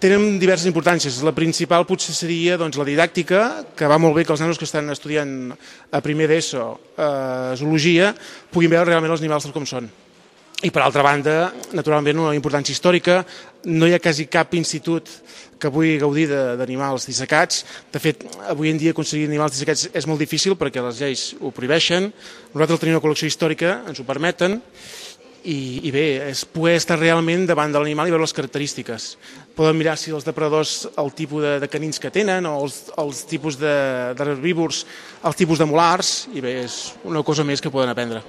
tenen diverses importàncies. La principal potser seria doncs, la didàctica, que va molt bé que els nanos que estan estudiant a primer d'ESO eh, zoologia puguin veure realment els animals tal com són. I per altra banda, naturalment, una importància històrica. No hi ha quasi cap institut que pugui gaudir d'animals dissecats. De fet, avui en dia aconseguir animals dissecats és molt difícil perquè les lleis ho prohibeixen. Nosaltres tenim una col·lecció històrica, ens ho permeten, i, i bé, és poder estar realment davant de l'animal i veure les característiques. Poden mirar si els depredadors, el tipus de, de canins que tenen, o els, els tipus de, de herbívors, els tipus de molars, i bé, és una cosa més que poden aprendre.